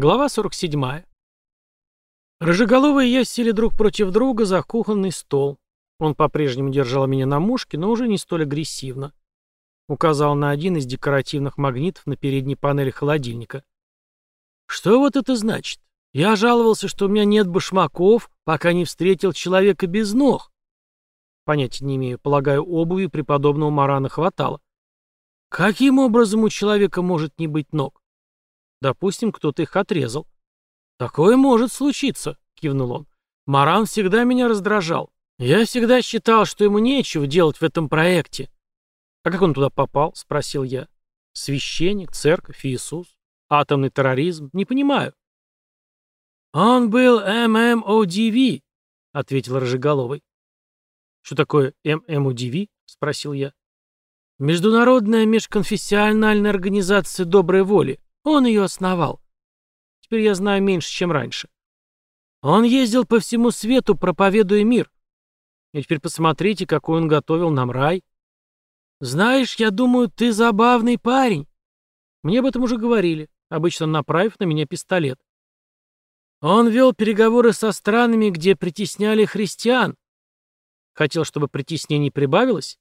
Глава 47. Рыжеголовый и я сели друг против друга за кухонный стол. Он по-прежнему держал меня на мушке, но уже не столь агрессивно. Указал на один из декоративных магнитов на передней панели холодильника. «Что вот это значит? Я жаловался, что у меня нет башмаков, пока не встретил человека без ног». Понятия не имею, полагаю, обуви преподобного Марана хватало. Каким образом у человека может не быть ног? Допустим, кто-то их отрезал. «Такое может случиться», — кивнул он. «Маран всегда меня раздражал. Я всегда считал, что ему нечего делать в этом проекте». «А как он туда попал?» — спросил я. «Священник, церковь, Иисус, атомный терроризм? Не понимаю». «Он был ММОДВ», — ответил Рожеголовый. «Что такое ММОДВ?» — спросил я. «Международная межконфессиональная организация доброй воли. Он ее основал. Теперь я знаю меньше, чем раньше. Он ездил по всему свету, проповедуя мир. И теперь посмотрите, какой он готовил нам рай. Знаешь, я думаю, ты забавный парень. Мне об этом уже говорили, обычно направив на меня пистолет. Он вел переговоры со странами, где притесняли христиан. Хотел, чтобы притеснений прибавилось?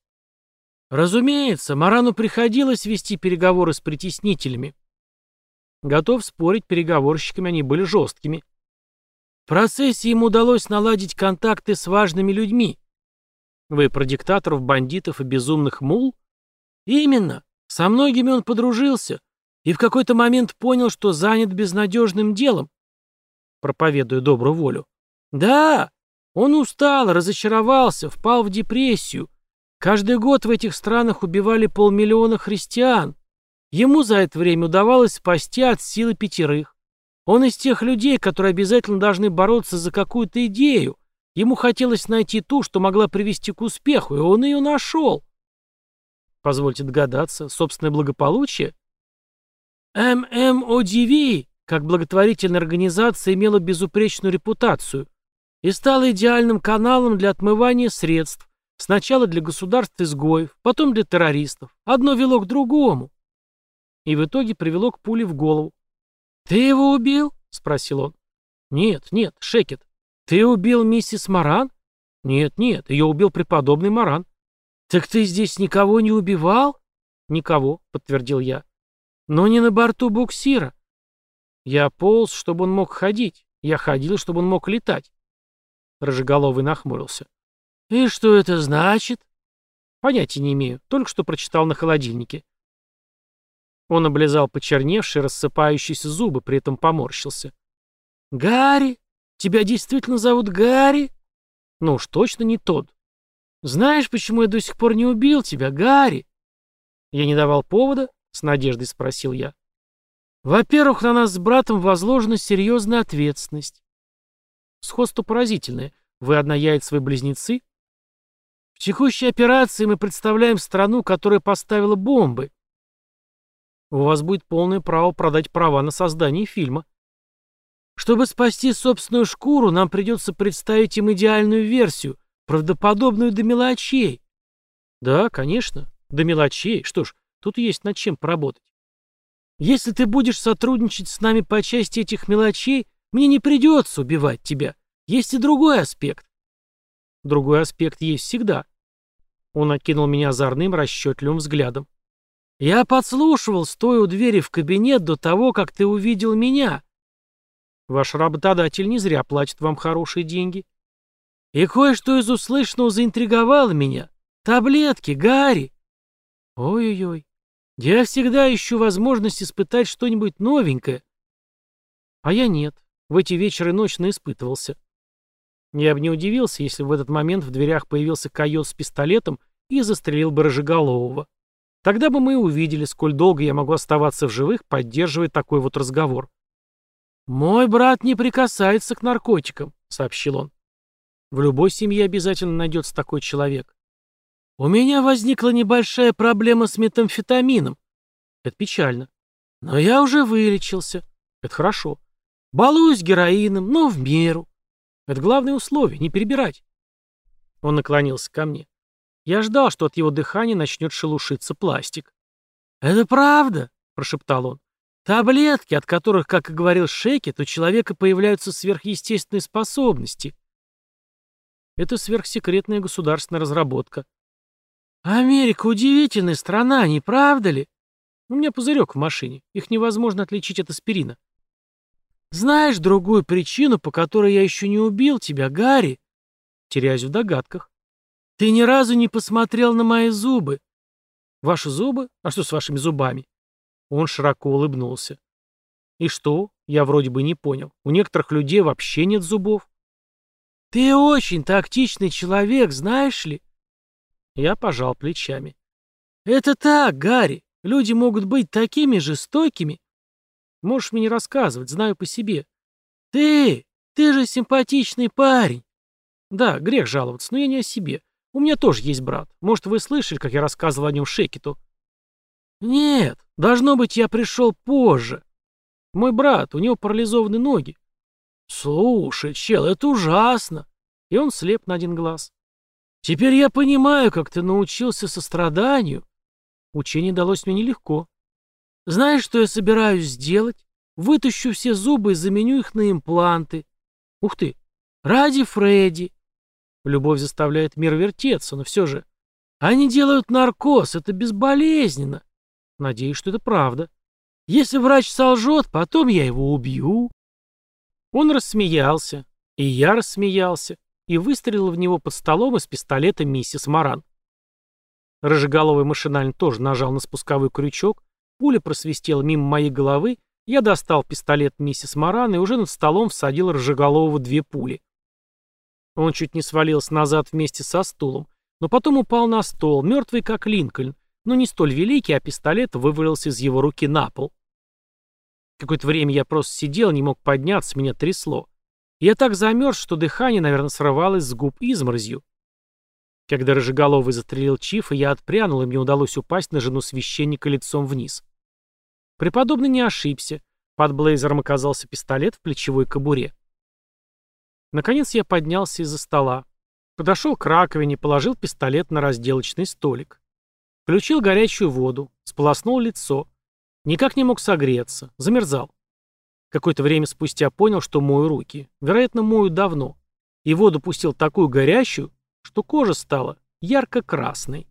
Разумеется, Марану приходилось вести переговоры с притеснителями. Готов спорить, переговорщиками они были жесткими. В процессе ему удалось наладить контакты с важными людьми. Вы про диктаторов, бандитов и безумных мул? Именно. Со многими он подружился и в какой-то момент понял, что занят безнадежным делом. Проповедуя добрую волю. Да, он устал, разочаровался, впал в депрессию. Каждый год в этих странах убивали полмиллиона христиан. Ему за это время удавалось спасти от силы пятерых. Он из тех людей, которые обязательно должны бороться за какую-то идею. Ему хотелось найти ту, что могла привести к успеху, и он ее нашел. Позвольте догадаться, собственное благополучие? ММОДВ, как благотворительная организация, имела безупречную репутацию и стала идеальным каналом для отмывания средств, сначала для государств-изгоев, потом для террористов. Одно вело к другому и в итоге привело к пуле в голову. «Ты его убил?» — спросил он. «Нет, нет, Шекет. Ты убил миссис Маран?» «Нет, нет, ее убил преподобный Маран». «Так ты здесь никого не убивал?» «Никого», — подтвердил я. «Но не на борту буксира». «Я полз, чтобы он мог ходить. Я ходил, чтобы он мог летать». Рожеголовый нахмурился. «И что это значит?» «Понятия не имею. Только что прочитал на холодильнике». Он облизал почерневшие, рассыпающиеся зубы, при этом поморщился. «Гарри? Тебя действительно зовут Гарри?» «Ну уж точно не тот. Знаешь, почему я до сих пор не убил тебя, Гарри?» «Я не давал повода?» — с надеждой спросил я. «Во-первых, на нас с братом возложена серьезная ответственность. Сходство поразительное. Вы однояйцевые близнецы?» В текущей операции мы представляем страну, которая поставила бомбы, у вас будет полное право продать права на создание фильма. Чтобы спасти собственную шкуру, нам придется представить им идеальную версию, правдоподобную до мелочей. Да, конечно, до мелочей. Что ж, тут есть над чем поработать. Если ты будешь сотрудничать с нами по части этих мелочей, мне не придется убивать тебя. Есть и другой аспект. Другой аспект есть всегда. Он окинул меня озорным, расчетливым взглядом. Я подслушивал, стоя у двери в кабинет до того, как ты увидел меня. Ваш работодатель не зря платит вам хорошие деньги. И кое-что из услышанного заинтриговало меня. Таблетки, Гарри. Ой-ой-ой. Я всегда ищу возможность испытать что-нибудь новенькое. А я нет. В эти вечеры и ночь наиспытывался. Я бы не удивился, если в этот момент в дверях появился койот с пистолетом и застрелил бы Рожеголового. Тогда бы мы увидели, сколь долго я могу оставаться в живых, поддерживая такой вот разговор. «Мой брат не прикасается к наркотикам», — сообщил он. «В любой семье обязательно найдется такой человек. У меня возникла небольшая проблема с метамфетамином. Это печально. Но я уже вылечился. Это хорошо. Балуюсь героином, но в меру. Это главное условие, не перебирать». Он наклонился ко мне. Я ждал, что от его дыхания начнет шелушиться пластик. «Это правда?» — прошептал он. Таблетки, от которых, как и говорил Шекет, у человека появляются сверхъестественные способности. Это сверхсекретная государственная разработка. Америка удивительная страна, не правда ли? У меня пузырек в машине. Их невозможно отличить от аспирина. Знаешь другую причину, по которой я еще не убил тебя, Гарри? Теряюсь в догадках. Ты ни разу не посмотрел на мои зубы. Ваши зубы? А что с вашими зубами? Он широко улыбнулся. И что? Я вроде бы не понял. У некоторых людей вообще нет зубов. Ты очень тактичный человек, знаешь ли? Я пожал плечами. Это так, Гарри. Люди могут быть такими жестокими. Можешь мне не рассказывать, знаю по себе. Ты, ты же симпатичный парень. Да, грех жаловаться, но я не о себе. У меня тоже есть брат. Может, вы слышали, как я рассказывал о нем Шекету? Нет, должно быть, я пришел позже. Мой брат, у него парализованы ноги. Слушай, чел, это ужасно. И он слеп на один глаз. Теперь я понимаю, как ты научился состраданию. Учение далось мне нелегко. Знаешь, что я собираюсь сделать? Вытащу все зубы и заменю их на импланты. Ух ты! Ради Фредди. Любовь заставляет мир вертеться, но все же... Они делают наркоз, это безболезненно. Надеюсь, что это правда. Если врач солжет, потом я его убью. Он рассмеялся, и я рассмеялся, и выстрелил в него под столом из пистолета миссис Маран. Рыжеголовый машинально тоже нажал на спусковой крючок, пуля просвистела мимо моей головы, я достал пистолет миссис Маран и уже над столом всадил Рыжеголового две пули. Он чуть не свалился назад вместе со стулом, но потом упал на стол, мертвый как Линкольн, но не столь великий, а пистолет вывалился из его руки на пол. Какое-то время я просто сидел, не мог подняться, меня трясло. Я так замерз, что дыхание, наверное, срывалось с губ изморозью. Когда Рыжеголовый застрелил Чифа, я отпрянул, и мне удалось упасть на жену священника лицом вниз. Преподобный не ошибся. Под блейзером оказался пистолет в плечевой кобуре. Наконец я поднялся из-за стола. Подошел к раковине, положил пистолет на разделочный столик. Включил горячую воду, сполоснул лицо. Никак не мог согреться, замерзал. Какое-то время спустя понял, что мою руки. Вероятно, мою давно. И воду пустил такую горячую, что кожа стала ярко-красной.